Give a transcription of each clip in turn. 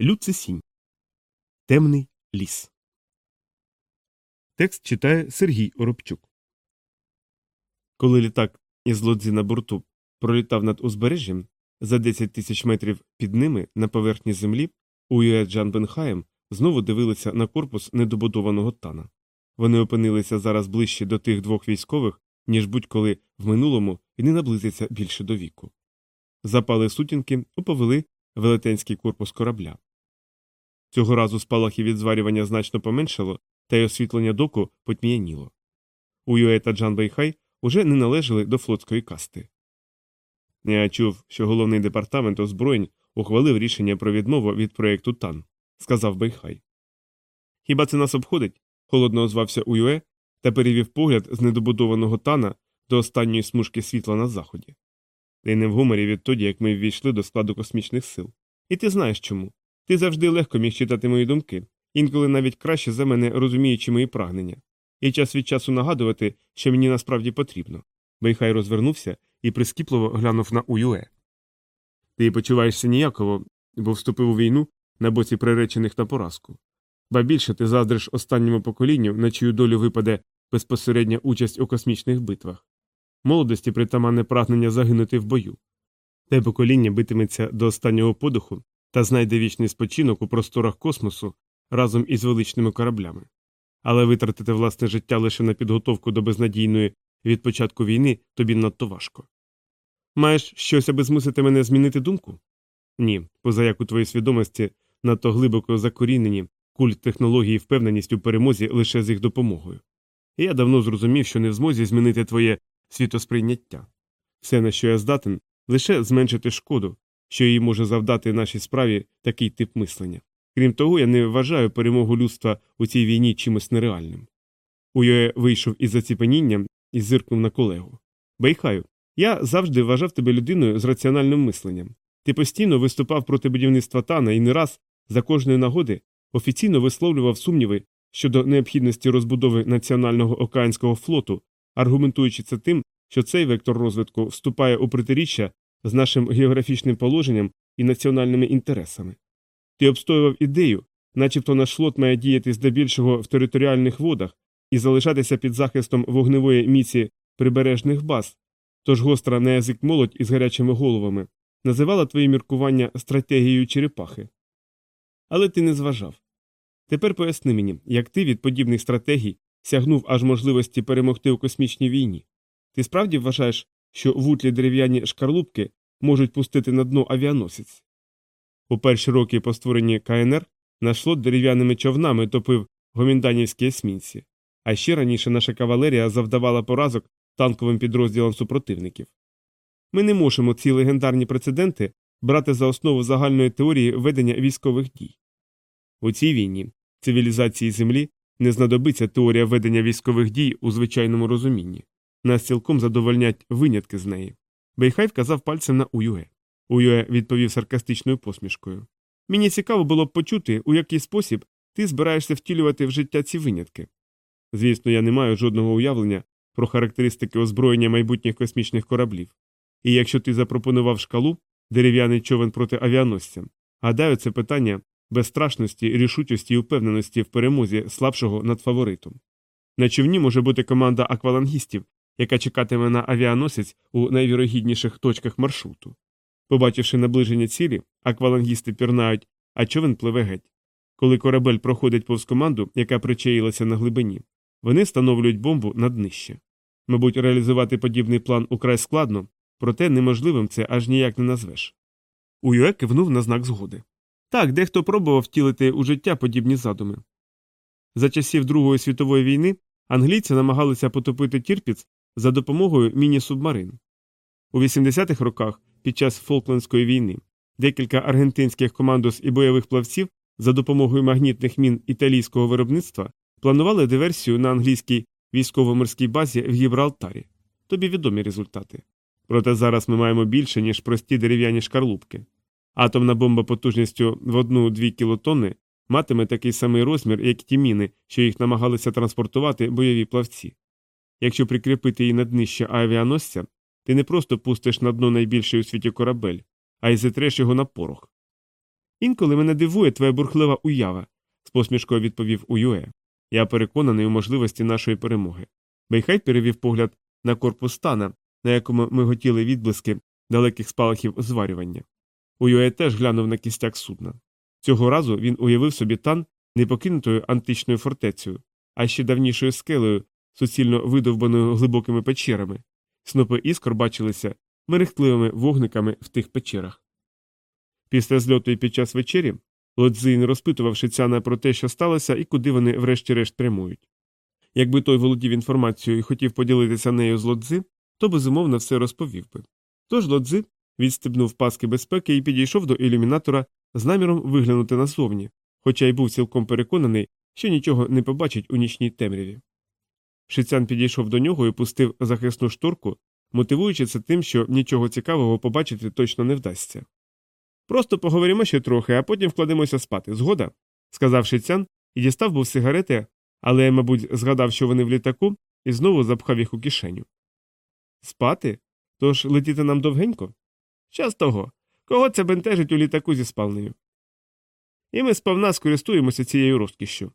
Люцисінь. Темний ліс. Текст читає Сергій Оробчук. Коли літак із лодзі на борту пролітав над узбережжям, за 10 тисяч метрів під ними на поверхні землі Уюе Джан Бенхаєм знову дивилися на корпус недобудованого тана. Вони опинилися зараз ближче до тих двох військових, ніж будь-коли в минулому і не наблизиться більше до віку. Запали сутінки оповели велетенський корпус корабля. Цього разу спалахи від зварювання значно поменшало, та й освітлення доку потьмяніло. Уюе та Джан Бейхай уже не належали до флотської касти. Я чув, що головний департамент озброєнь ухвалив рішення про відмову від проєкту Тан, сказав Бейхай. Хіба це нас обходить? холодно озвався Уюе та перевів погляд з недобудованого тана до останньої смужки світла на заході. Ти не в гуморі відтоді, як ми ввійшли до складу космічних сил. І ти знаєш чому. Ти завжди легко міг читати мої думки, інколи навіть краще за мене розуміючи мої прагнення, і час від часу нагадувати, що мені насправді потрібно. Бейхай розвернувся і прискіпливо глянув на Уюе. Ти почуваєшся ніяково, бо вступив у війну на боці приречених на поразку. Ба більше ти заздриш останньому поколінню, на чию долю випаде безпосередня участь у космічних битвах. Молодості притаманне прагнення загинути в бою. Те покоління битиметься до останнього подиху та знайде вічний спочинок у просторах космосу разом із величними кораблями. Але витратити власне життя лише на підготовку до безнадійної від початку війни тобі надто важко. Маєш щось, аби змусити мене змінити думку? Ні, поза як у твоїй свідомості надто глибоко закорінені культ технології впевненість у перемозі лише з їх допомогою. І я давно зрозумів, що не в змозі змінити твоє світосприйняття. Все, на що я здатен, лише зменшити шкоду, що їй може завдати нашій справі такий тип мислення. Крім того, я не вважаю перемогу людства у цій війні чимось нереальним. Уйоє вийшов із заціпенінням і зиркнув на колегу. Бейхаю, я завжди вважав тебе людиною з раціональним мисленням. Ти постійно виступав проти будівництва тана і не раз за кожної нагоди офіційно висловлював сумніви щодо необхідності розбудови національного океанського флоту, аргументуючи це тим, що цей вектор розвитку вступає у протиріччя з нашим географічним положенням і національними інтересами. Ти обстоював ідею, начебто наш флот має діяти здебільшого в територіальних водах і залишатися під захистом вогневої міці прибережних баз, тож гостра на язик молодь із гарячими головами називала твої міркування стратегією черепахи. Але ти не зважав. Тепер поясни мені, як ти від подібних стратегій сягнув аж можливості перемогти у космічній війні. Ти справді вважаєш, що вутлі дерев'яні шкарлупки можуть пустити на дно авіаносець? У перші роки по створенні КНР наш флот дерев'яними човнами топив гомінданівські есмінці, а ще раніше наша кавалерія завдавала поразок танковим підрозділам супротивників. Ми не можемо ці легендарні прецеденти брати за основу загальної теорії ведення військових дій. У цій війні цивілізації Землі не знадобиться теорія ведення військових дій у звичайному розумінні. Нас цілком задовольнять винятки з неї. Бейхай вказав пальцем на Уюе. Уюе відповів саркастичною посмішкою. Мені цікаво було б почути, у який спосіб ти збираєшся втілювати в життя ці винятки. Звісно, я не маю жодного уявлення про характеристики озброєння майбутніх космічних кораблів. І якщо ти запропонував шкалу, дерев'яний човен проти авіаносця, гадаю, це питання безстрашності, рішучості і впевненості в перемозі слабшого над фаворитом. На човні може бути команда аквалангістів, яка чекатиме на авіаносець у найвірогідніших точках маршруту. Побачивши наближення цілі, аквалангісти пірнають, а човен пливе геть. Коли корабель проходить повз команду, яка причаїлася на глибині, вони встановлюють бомбу на днище. Мабуть, реалізувати подібний план украй складно, проте неможливим це аж ніяк не назвеш. Уюе кивнув на знак згоди. Так, дехто пробував втілити у життя подібні задуми. За часів Другої світової війни англійці намагалися потопити Тірпіц за допомогою міні-субмарин. У 80-х роках, під час Фолклендської війни, декілька аргентинських командос і бойових плавців за допомогою магнітних мін італійського виробництва планували диверсію на англійській військово-морській базі в Гібралтарі. Тобі відомі результати. Проте зараз ми маємо більше, ніж прості дерев'яні шкарлупки. Атомна бомба потужністю в 1-2 кілотонни матиме такий самий розмір, як ті міни, що їх намагалися транспортувати бойові плавці. Якщо прикріпити її на днище авіаносця, ти не просто пустиш на дно найбільший у світі корабель, а й зітреш його на порох. Інколи мене дивує твоя бурхлива уява, з посмішкою відповів Уюе. Я переконаний у можливості нашої перемоги. Бейхайт перевів погляд на корпус стана, на якому ми готіли відблиски далеких спалахів зварювання. Уюе теж глянув на кістяк судна. Цього разу він уявив собі тан не покинутою античною фортецею, а ще давнішою скелею, суцільно видовбаною глибокими печерами. Снопи іскор бачилися мерехтливими вогниками в тих печерах. Після зльоту і під час вечері Лодзий не розпитував Шицяна про те, що сталося, і куди вони врешті-решт прямують. Якби той володів інформацією і хотів поділитися нею з лодзи, то безумовно все розповів би. Тож лодзи відстебнув паски безпеки і підійшов до ілюмінатора з наміром виглянути назовні, хоча й був цілком переконаний, що нічого не побачить у нічній темряві. Шицян підійшов до нього і пустив захисну шторку, мотивуючи це тим, що нічого цікавого побачити точно не вдасться. Просто поговоримо ще трохи, а потім вкладемося спати. Згода? сказав Шицян і дістав був сигарети, але, мабуть, згадав, що вони в літаку, і знову запхав їх у кишеню. Спати? Тож летіти нам довгенько? Час того. Кого це бентежить у літаку зі спальнею? І ми сповна скористуємося цією розкішшю.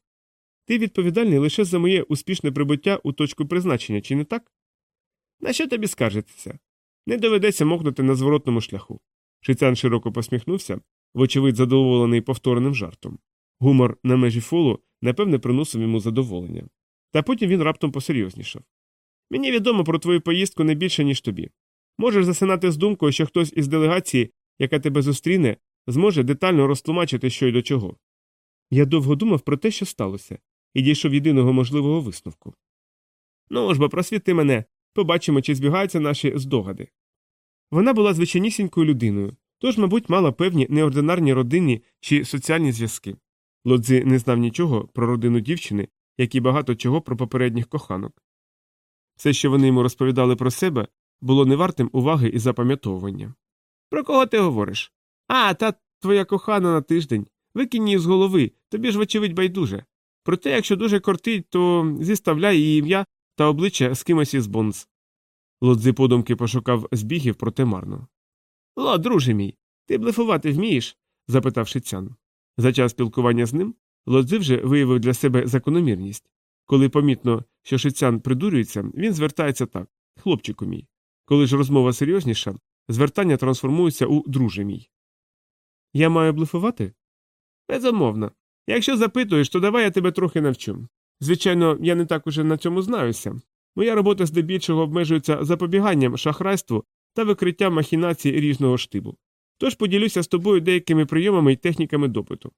Ти відповідальний лише за моє успішне прибуття у точку призначення, чи не так? На що тобі скаржитися? Не доведеться мокнути на зворотному шляху. Шицян широко посміхнувся, вочевидь, задоволений повтореним жартом. Гумор на межі фолу, напевне, приносив йому задоволення. Та потім він раптом посерйознішав. Мені відомо про твою поїздку не більше, ніж тобі. Можеш засинати з думкою, що хтось із делегації, яка тебе зустріне, зможе детально розтлумачити, що й до чого. Я довго думав про те, що сталося, і дійшов єдиного можливого висновку. Ну ж бо просвіти мене, побачимо, чи збігаються наші здогади. Вона була звичайнісінькою людиною, тож, мабуть, мала певні неординарні родинні чи соціальні зв'язки. Лодзи не знав нічого про родину дівчини, як і багато чого про попередніх коханок. Все, що вони йому розповідали про себе, було невартим уваги і запам'ятовування. Про кого ти говориш? А, та твоя кохана на тиждень. Викинь її з голови, тобі ж, вочевидь, байдуже. Проте, якщо дуже кортить, то зіставляй її ім'я та обличчя з кимось із бонз. Лодзи подумки пошукав збігів, проте марно. Ло, друже мій, ти блефувати вмієш? запитав Шицян. За час спілкування з ним Лодзи вже виявив для себе закономірність. Коли помітно, що Шицян придурюється, він звертається так хлопчику мій. Коли ж розмова серйозніша, звертання трансформується у друже мій. Я маю блефувати? Безумовно. Якщо запитуєш, то давай я тебе трохи навчу. Звичайно, я не так уже на цьому знаюся. Моя робота здебільшого обмежується запобіганням шахрайству та викриттям махінацій різного штибу. Тож поділюся з тобою деякими прийомами і техніками допиту.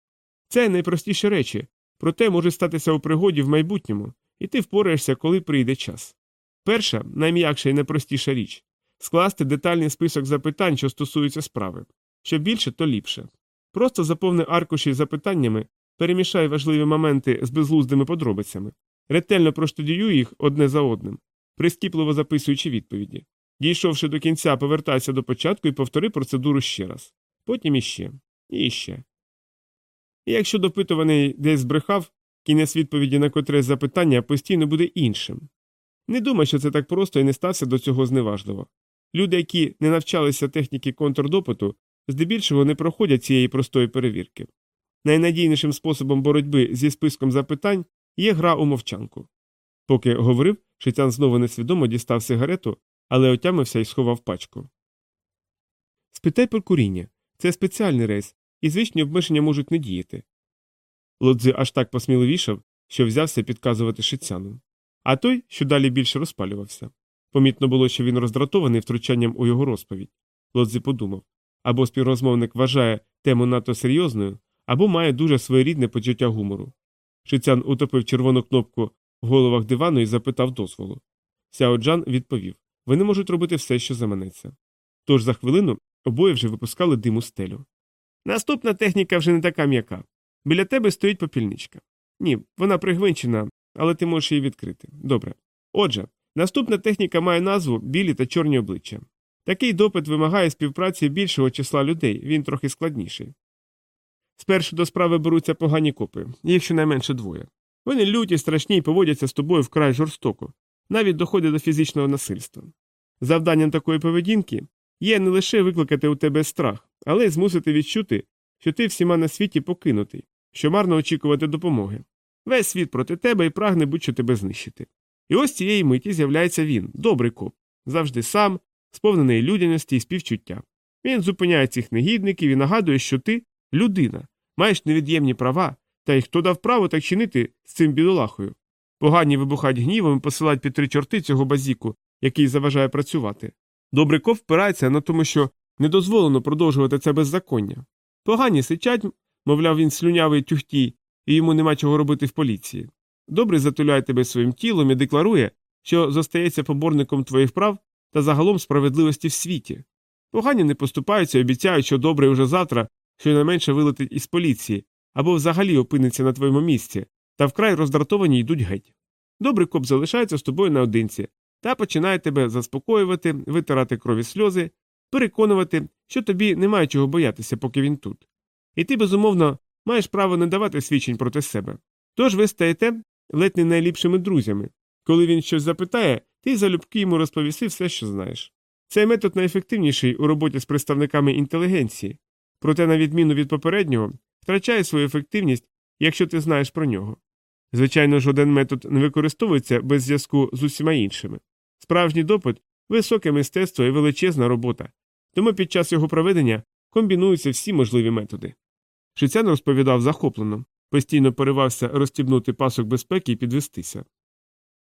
Це найпростіші речі, проте може статися у пригоді в майбутньому, і ти впораєшся, коли прийде час. Перша, найм'якша і найпростіша річ скласти детальний список запитань, що стосуються справи. Що більше, то ліпше. Просто заповни аркуші запитаннями, перемішай важливі моменти з безглуздими подробицями, ретельно проштудіюй їх одне за одним, прискіпливо записуючи відповіді. Дійшовши до кінця, повертайся до початку і повтори процедуру ще раз. Потім іще. І іще. І якщо допитуваний десь збрехав, кінець відповіді на котресь запитання постійно буде іншим. Не думай, що це так просто і не стався до цього зневажливо. Люди, які не навчалися техніки контрдопиту, здебільшого не проходять цієї простої перевірки. Найнадійнішим способом боротьби зі списком запитань є гра у мовчанку. Поки говорив, Шитян знову несвідомо дістав сигарету, але отямився і сховав пачку. Спитай про куріння це спеціальний рейс, і звичні обмеження можуть не діяти. Лодзи аж так посміливішав, що взявся підказувати шицяну. А той, що далі більше розпалювався. Помітно було, що він роздратований втручанням у його розповідь. Лодзи подумав або співрозмовник вважає тему надто серйозною, або має дуже своєрідне почуття гумору. Шицян утопив червону кнопку в головах дивану і запитав дозволу. Сяо Джан відповів вони можуть робити все, що заманеться. Тож за хвилину обоє вже випускали диму стелю. Наступна техніка вже не така м'яка. Біля тебе стоїть попільничка. Ні, вона пригвинчена, але ти можеш її відкрити. Добре. Отже, наступна техніка має назву білі та чорні обличчя. Такий допит вимагає співпраці більшого числа людей, він трохи складніший. Спершу до справи беруться погані копи, їх щонайменше двоє. Вони люті, страшні і поводяться з тобою вкрай жорстоко, навіть доходять до фізичного насильства. Завданням такої поведінки є не лише викликати у тебе страх, але й змусити відчути, що ти всіма на світі покинутий, що марно очікувати допомоги. Весь світ проти тебе і прагне будь-що тебе знищити. І ось цієї миті з'являється він, добрий коп, завжди сам, сповнений людяності і співчуття. Він зупиняє цих негідників і нагадує, що ти людина, маєш невід'ємні права, та й хто дав право так чинити з цим бідолахою. Погані вибухають гнівом і посилають під три чорти цього базіку, який заважає працювати. Добрий коп впирається на тому, що не дозволено продовжувати це беззаконня. Погані сичать, мовляв, він слюнявий тюхтій, і йому нема чого робити в поліції. Добрий затуляє тебе своїм тілом і декларує, що зостається поборником твоїх прав та загалом справедливості в світі. Погані не поступаються і обіцяють, що добрий уже завтра щонайменше вилетить із поліції або взагалі опиниться на твоєму місці, та вкрай роздратовані йдуть геть. Добрий коп залишається з тобою наодинці та починає тебе заспокоювати, витирати крові сльози, переконувати, що тобі немає чого боятися, поки він тут. І ти, безумовно, маєш право не давати свідчень проти себе. Тож ви стаєте ледь не найліпшими друзями. Коли він щось запитає, ти залюбки йому розповіси все, що знаєш. Цей метод найефективніший у роботі з представниками інтелігенції, проте, на відміну від попереднього, втрачає свою ефективність, якщо ти знаєш про нього. Звичайно, жоден метод не використовується без зв'язку з усіма іншими. Справжній допит високе мистецтво і величезна робота, тому під час його проведення комбінуються всі можливі методи. Шицян розповідав захоплено, постійно поривався розстібнути пасок безпеки і підвестися.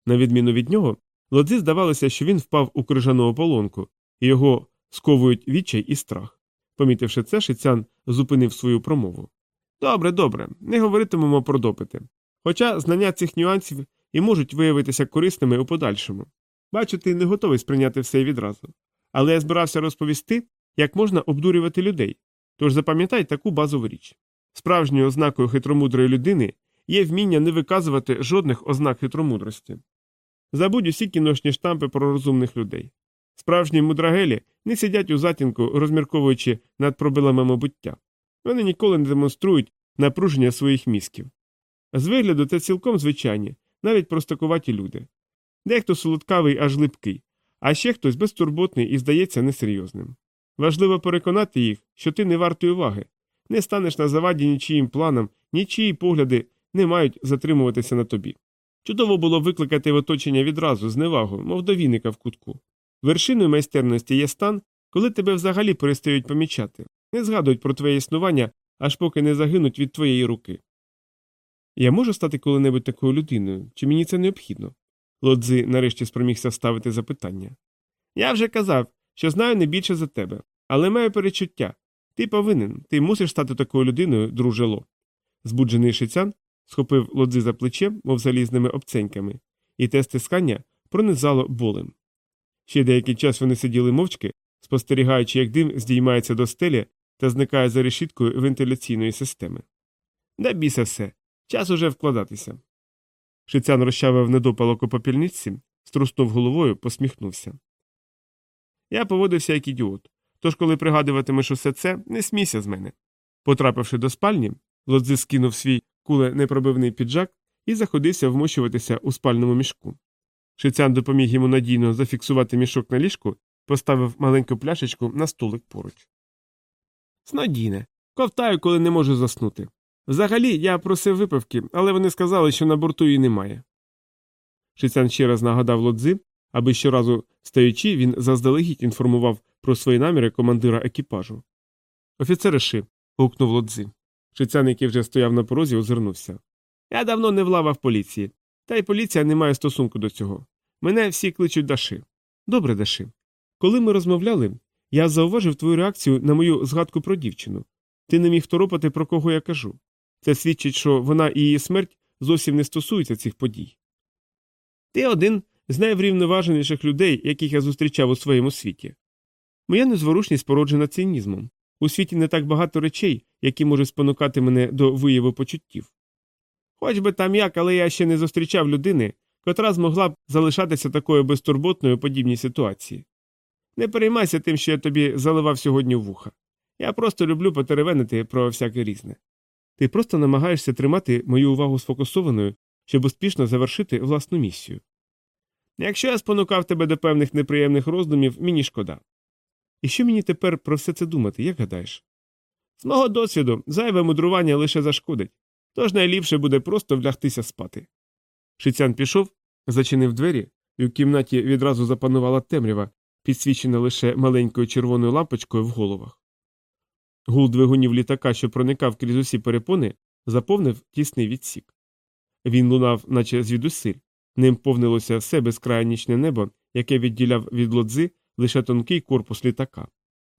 На відміну від нього, лодзі здавалося, що він впав у крижану ополонку, і його сковують відчай і страх. Помітивши це, шицян зупинив свою промову. Добре, добре, не говоритимемо про допити. Хоча знання цих нюансів і можуть виявитися корисними у подальшому. Бачу, ти не готовий сприйняти все відразу. Але я збирався розповісти, як можна обдурювати людей. Тож запам'ятай таку базову річ. Справжньою ознакою хитромудрої людини є вміння не виказувати жодних ознак хитромудрості. Забудь усі кіношні штампи про розумних людей. Справжні мудрагелі не сидять у затінку, розмірковуючи над проблемами буття. Вони ніколи не демонструють напруження своїх мізків. З вигляду це цілком звичайні, навіть простакуваті люди. Дехто солодкавий аж липкий, а ще хтось безтурботний і здається несерйозним. Важливо переконати їх, що ти не вартий уваги, не станеш на заваді нічиїм планам, нічиї погляди не мають затримуватися на тобі. Чудово було викликати в оточення відразу зневагу, мов до віника в кутку. Вершиною майстерності є стан, коли тебе взагалі перестають помічати, не згадують про твоє існування, аж поки не загинуть від твоєї руки. Я можу стати коли-небудь такою людиною, чи мені це необхідно? Лодзи нарешті спромігся ставити запитання. Я вже казав, що знаю не більше за тебе, але маю перечуття. Ти повинен, ти мусиш стати такою людиною, друже Ло. Збуджений шицян схопив лодзи за плече, мов залізними обценьками, і те стискання пронизало болем. Ще деякий час вони сиділи мовчки, спостерігаючи, як дим здіймається до стелі та зникає за решіткою вентиляційної системи. Да біса все, час уже вкладатися. Шицян розчавив недопалок у попільниці, струснув головою, посміхнувся. Я поводився як ідіот, тож, коли пригадуватимеш усе це, не смійся з мене. Потрапивши до спальні, лодзи скинув свій куле непробивний піджак і заходився вмощуватися у спальному мішку. Шицян допоміг йому надійно зафіксувати мішок на ліжку, поставив маленьку пляшечку на столик поруч. Снодіне, ковтаю, коли не можу заснути. Взагалі, я просив випивки, але вони сказали, що на борту її немає. Шицян ще раз нагадав лодзи, аби щоразу стаючи, він заздалегідь інформував про свої наміри командира екіпажу. Офіцери ши. гукнув лодзи. Шицян, який вже стояв на порозі, озирнувся. Я давно не в лавах поліції, та й поліція не має стосунку до цього. Мене всі кличуть Даши. Добре, Даши. Коли ми розмовляли, я зауважив твою реакцію на мою згадку про дівчину. Ти не міг торопати, про кого я кажу. Це свідчить, що вона і її смерть зовсім не стосуються цих подій. Ти один з найврівноваженіших людей, яких я зустрічав у своєму світі. Моя незворушність породжена цинізмом. У світі не так багато речей, які можуть спонукати мене до вияву почуттів. Хоч би там як, але я ще не зустрічав людини, котра змогла б залишатися такою безтурботною подібній ситуації. Не переймайся тим, що я тобі заливав сьогодні вуха. Я просто люблю потеревенити про всяке різне. Ти просто намагаєшся тримати мою увагу сфокусованою, щоб успішно завершити власну місію. Якщо я спонукав тебе до певних неприємних роздумів, мені шкода. І що мені тепер про все це думати, як гадаєш? З мого досвіду, зайве мудрування лише зашкодить, тож найліпше буде просто влягтися спати. Шицян пішов, зачинив двері, і в кімнаті відразу запанувала темрява, підсвічена лише маленькою червоною лампочкою в головах. Гул двигунів літака, що проникав крізь усі перепони, заповнив тісний відсік. Він лунав, наче звідусиль, ним повнилося все безкрає нічне небо, яке відділяв від лодзи лише тонкий корпус літака.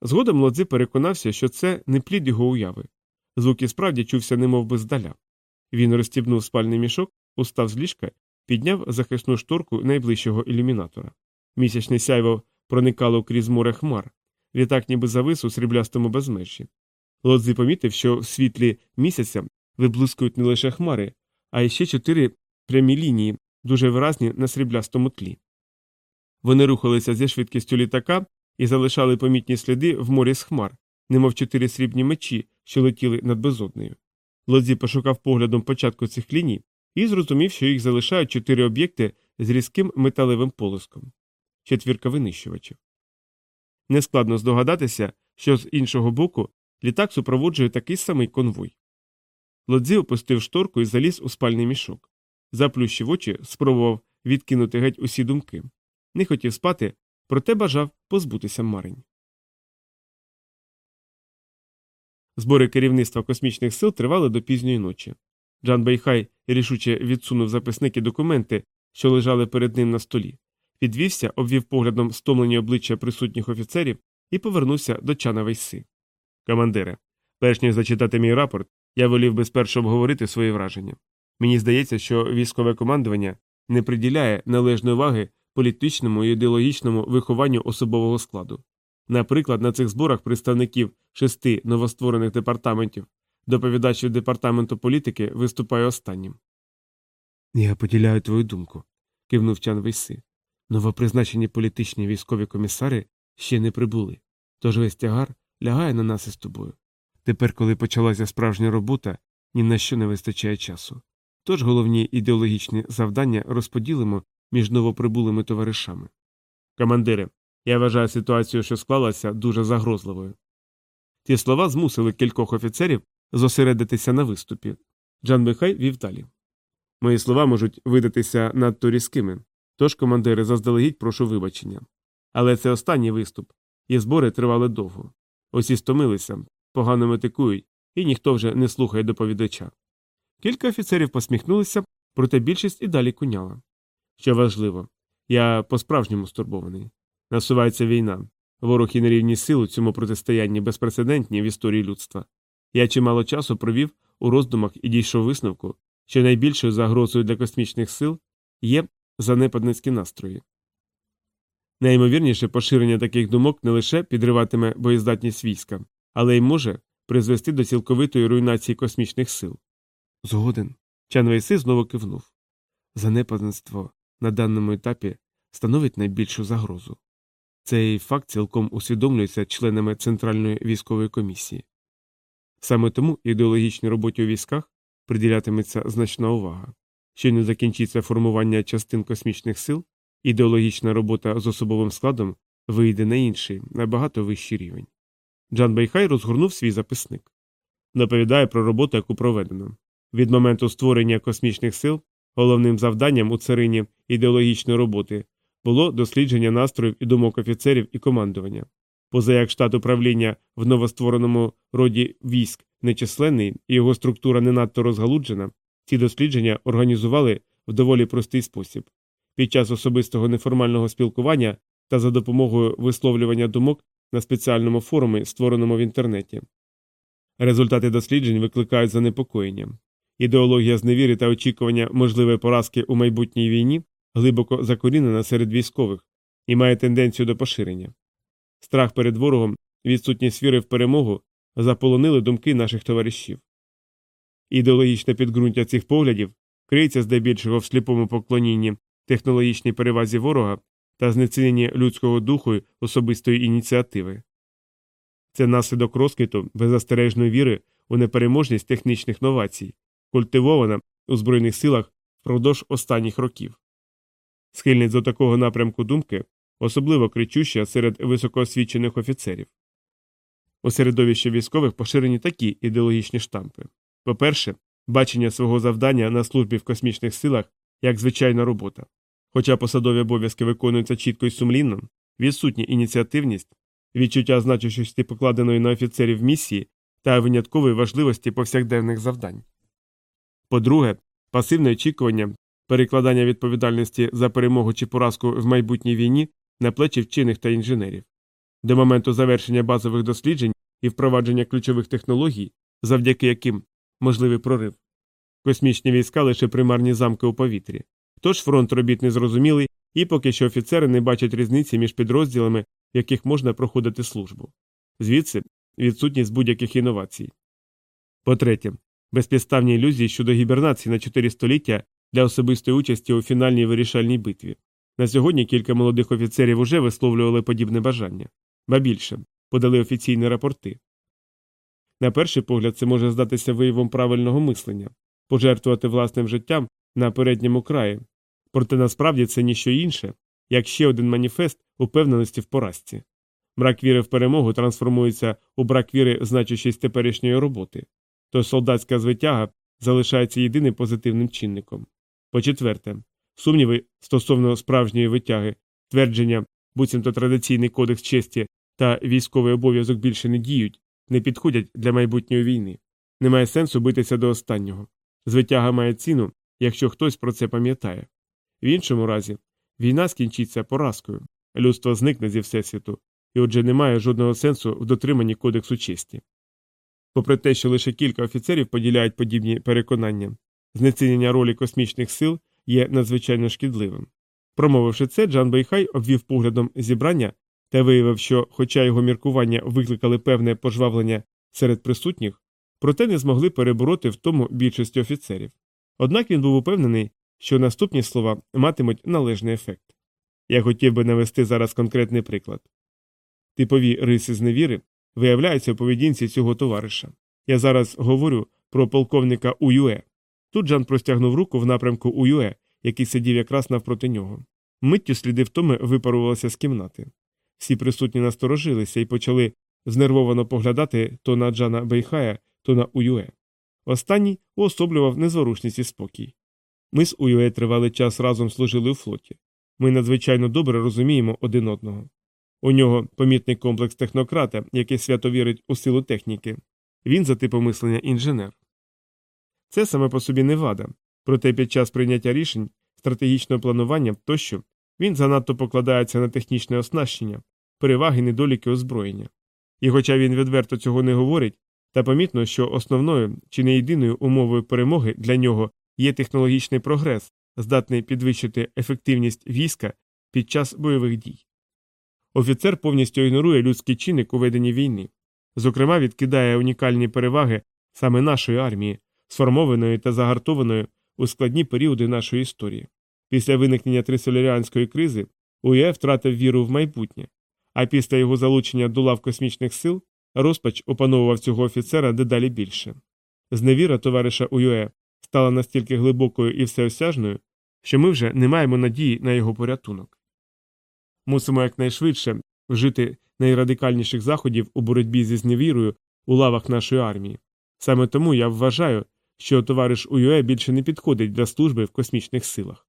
Згодом лодзи переконався, що це не плід його уяви. Звук і справді чувся немов би здаля. Він розстібнув спальний мішок, устав з ліжка, підняв захисну шторку найближчого ілюмінатора. Місячне сяйво проникало крізь море хмар, літак ніби завис у сріблястому безмежі. Лодзи помітив, що в світлі місяця виблискують не лише хмари, а й ще чотири прямі лінії, дуже виразні на сріблястому тлі. Вони рухалися зі швидкістю літака і залишали помітні сліди в морі з хмар, немов чотири срібні мечі, що летіли над безоднею. Лодзі пошукав поглядом початку цих ліній і зрозумів, що їх залишають чотири об'єкти з різким металевим полиском четвірка винищувачів. Нескладно здогадатися, що з іншого боку літак супроводжує такий самий конвой. Лодзі опустив шторку і заліз у спальний мішок. Заплющив очі, спробував відкинути геть усі думки. Не хотів спати, проте бажав позбутися марень. Збори керівництва космічних сил тривали до пізньої ночі. Джан Бейхай рішуче відсунув записники документи, що лежали перед ним на столі, підвівся, обвів поглядом стомлені обличчя присутніх офіцерів і повернувся до Чана Вейси. Командире, перш ніж зачитати мій рапорт, я волів би спершу обговорити свої враження. Мені здається, що військове командування не приділяє належної уваги політичному і ідеологічному вихованню особового складу. Наприклад, на цих зборах представників шести новостворених департаментів доповідач від департаменту політики виступає останнім. Я поділяю твою думку, кивнув Чан Вейси. Новопризначені політичні військові комісари ще не прибули, тож весь тягар лягає на нас із тобою. Тепер, коли почалася справжня робота, ні на що не вистачає часу. Тож головні ідеологічні завдання розподілимо між новоприбулими товаришами. Командире, я вважаю ситуацію, що склалася, дуже загрозливою. Ті слова змусили кількох офіцерів зосередитися на виступі. Джан Михай вів далі. Мої слова можуть видатися надто різкими, тож, командири, заздалегідь прошу вибачення. Але це останній виступ, і збори тривали довго. Усі стомилися, погано метикують, і ніхто вже не слухає доповідача. Кілька офіцерів посміхнулися, проте більшість і далі куняла. Що важливо, я по-справжньому стурбований. Насувається війна. Ворог і нерівні сил у цьому протистоянні безпрецедентні в історії людства. Я чимало часу провів у роздумах і дійшов висновку, що найбільшою загрозою для космічних сил є занепадницькі настрої. Найімовірніше поширення таких думок не лише підриватиме боєздатність війська, але й може призвести до цілковитої руйнації космічних сил. Згоден. Чан Вейси знову кивнув. Занепадництво на даному етапі становить найбільшу загрозу. Цей факт цілком усвідомлюється членами Центральної військової комісії. Саме тому ідеологічній роботі у військах приділятиметься значна увага. Щойно закінчиться формування частин космічних сил, ідеологічна робота з особовим складом вийде на інший, набагато вищий рівень. Джан Байхай розгорнув свій записник. Доповідає про роботу, яку проведено. Від моменту створення космічних сил головним завданням у царині ідеологічної роботи було дослідження настроїв і думок офіцерів і командування. Поза як штат управління в новоствореному роді військ нечисленний і його структура не надто розгалуджена, ці дослідження організували в доволі простий спосіб. Під час особистого неформального спілкування та за допомогою висловлювання думок на спеціальному форумі, створеному в інтернеті. Результати досліджень викликають занепокоєння. Ідеологія зневіри та очікування можливої поразки у майбутній війні глибоко закорінена серед військових і має тенденцію до поширення. Страх перед ворогом, відсутність віри в перемогу заполонили думки наших товаришів. Ідеологічне підґрунтя цих поглядів криється здебільшого в сліпому поклонінні технологічній перевазі ворога та знеціненні людського духу й особистої ініціативи. Це наслідок розквіту беззастережної віри у непереможність технічних новацій, культивована у Збройних силах впродовж останніх років. Схильність до такого напрямку думки особливо кричуща серед високоосвічених офіцерів. У середовищі військових поширені такі ідеологічні штампи. По-перше, бачення свого завдання на службі в космічних силах як звичайна робота. Хоча посадові обов'язки виконуються чітко і сумлінно, відсутня ініціативність, відчуття значущості покладеної на офіцерів місії та виняткової важливості повсякденних завдань. По-друге, пасивне очікування, перекладання відповідальності за перемогу чи поразку в майбутній війні на плечі вчених та інженерів. До моменту завершення базових досліджень і впровадження ключових технологій, завдяки яким можливий прорив. Космічні війська лише примарні замки у повітрі. Тож фронт робіт незрозумілий, і поки що офіцери не бачать різниці між підрозділами, в яких можна проходити службу. Звідси відсутність будь-яких інновацій. По-третє, безпідставні ілюзії щодо гібернації на 4 століття для особистої участі у фінальній вирішальній битві. На сьогодні кілька молодих офіцерів уже висловлювали подібне бажання, ба більше подали офіційні рапорти. На перший погляд, це може здатися виявом правильного мислення пожертвувати власним життям на передньому краї, проте насправді це ніщо інше, як ще один маніфест упевненості в поразці. Брак віри в перемогу трансформується у брак віри значущість теперішньої роботи, тож солдатська звитяга залишається єдиним позитивним чинником. По четверте, сумніви стосовно справжньої витяги, твердження, буцімто традиційний кодекс честі та військовий обов'язок більше не діють, не підходять для майбутньої війни. Немає сенсу битися до останнього. Звитяга має ціну, якщо хтось про це пам'ятає. В іншому разі, війна скінчиться поразкою, людство зникне зі Всесвіту, і отже немає жодного сенсу в дотриманні кодексу честі. Попри те, що лише кілька офіцерів поділяють подібні переконання, знецінення ролі космічних сил є надзвичайно шкідливим. Промовивши це, Джан Бейхай обвів поглядом зібрання та виявив, що, хоча його міркування викликали певне пожвавлення серед присутніх, проте не змогли перебороти в тому більшості офіцерів. Однак він був упевнений, що наступні слова матимуть належний ефект. Я хотів би навести зараз конкретний приклад. Типові риси зневіри виявляються у поведінці цього товариша. Я зараз говорю про полковника Уюе. Тут Джан простягнув руку в напрямку Уюе, який сидів якраз навпроти нього. Миттю сліди втоми випарувалися з кімнати. Всі присутні насторожилися і почали знервовано поглядати то на Джана Бейхая, то на Уюе. Останній уособлював незворушність і спокій. Ми з Уюе тривалий час разом служили у флоті. Ми надзвичайно добре розуміємо один одного. У нього помітний комплекс технократа, який свято вірить у силу техніки. Він за типом мислення інженер. Це саме по собі не вада, проте під час прийняття рішень, стратегічного планування тощо він занадто покладається на технічне оснащення, переваги недоліки озброєння. І хоча він відверто цього не говорить, та помітно, що основною чи не єдиною умовою перемоги для нього є технологічний прогрес, здатний підвищити ефективність війська під час бойових дій. Офіцер повністю ігнорує людський чинник у веденні війни, зокрема, відкидає унікальні переваги саме нашої армії, сформованої та загартованої у складні періоди нашої історії. Після виникнення трисоляріанської кризи УЄ втратив віру в майбутнє, а після його залучення до лав космічних сил розпач опановував цього офіцера дедалі більше. Зневіра товариша УЮЕ стала настільки глибокою і всеосяжною, що ми вже не маємо надії на його порятунок. Мусимо якнайшвидше вжити найрадикальніших заходів у боротьбі зі зневірою у лавах нашої армії. Саме тому я вважаю, що товариш УЮЕ більше не підходить для служби в космічних силах.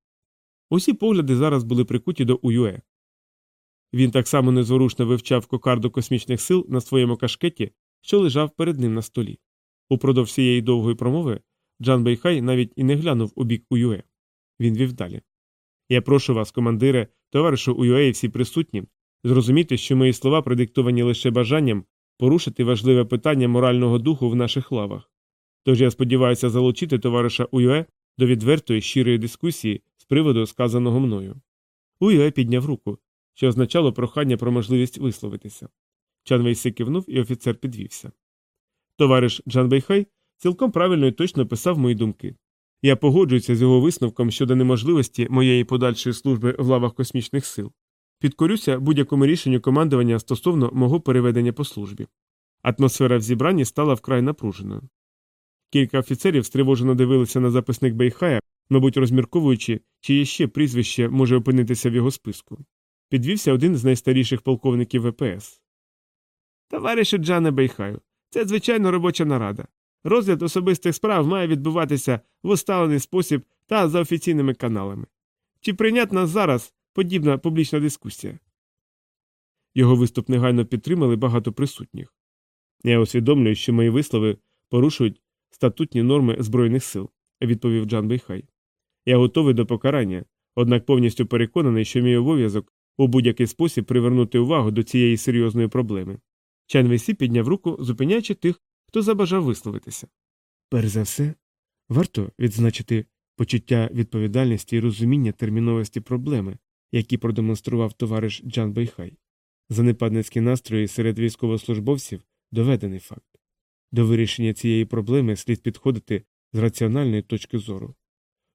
Усі погляди зараз були прикуті до УЮЕ. Він так само незворушно вивчав кокарду космічних сил на своєму кашкеті, що лежав перед ним на столі. Упродовж цієї довгої промови Джан Бейхай навіть і не глянув у бік УЮЕ. Він вів далі. Я прошу вас, командире, товаришу УЮЕ і всі присутні, зрозуміти, що мої слова продиктовані лише бажанням порушити важливе питання морального духу в наших лавах. Тож я сподіваюся залучити товариша УЮЕ до відвертої щирої дискусії з приводу сказаного мною. УЮЕ підняв руку, що означало прохання про можливість висловитися. Чан Вейси кивнув, і офіцер підвівся. Товариш Джан Бейхай цілком правильно і точно писав мої думки. Я погоджуюся з його висновком щодо неможливості моєї подальшої служби в лавах космічних сил. Підкорюся будь-якому рішенню командування стосовно мого переведення по службі. Атмосфера в зібранні стала вкрай напруженою. Кілька офіцерів стривожено дивилися на записник Бейхая, мабуть, розмірковуючи, чиє ще прізвище може опинитися в його списку. Підвівся один з найстаріших полковників ВПС. Товаришу Джане Бейхаю, це звичайно робоча нарада. Розгляд особистих справ має відбуватися в усталений спосіб та за офіційними каналами. Чи прийнятна зараз подібна публічна дискусія? Його виступ негайно підтримали багато присутніх. Я усвідомлюю, що мої вислови порушують статутні норми Збройних сил, відповів Джан Бейхай. Я готовий до покарання, однак повністю переконаний, що мій обов'язок у будь-який спосіб привернути увагу до цієї серйозної проблеми. Чан Вейсі підняв руку, зупиняючи тих, хто забажав висловитися. Перш за все, варто відзначити почуття відповідальності і розуміння терміновості проблеми, які продемонстрував товариш Джан Бейхай. Занепадницькі настрої серед військовослужбовців доведений факт. До вирішення цієї проблеми слід підходити з раціональної точки зору.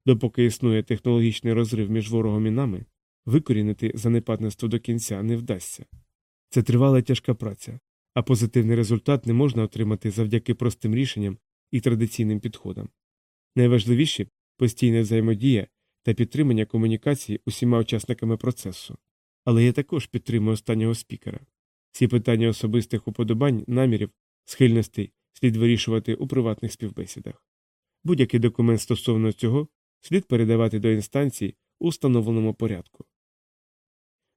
Допоки існує технологічний розрив між ворогом і нами, викорінити занепадництво до кінця не вдасться. Це тривала тяжка праця, а позитивний результат не можна отримати завдяки простим рішенням і традиційним підходам. Найважливіше постійна взаємодія та підтримання комунікації усіма учасниками процесу. Але я також підтримую останнього спікера. Всі питання особистих уподобань, намірів, схильностей слід вирішувати у приватних співбесідах. Будь-який документ стосовно цього слід передавати до інстанцій у встановленому порядку.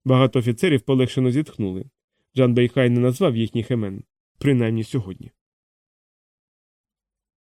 Багато офіцерів полегшено зітхнули. Джан Бейхай не назвав їхніх імен, принаймні сьогодні.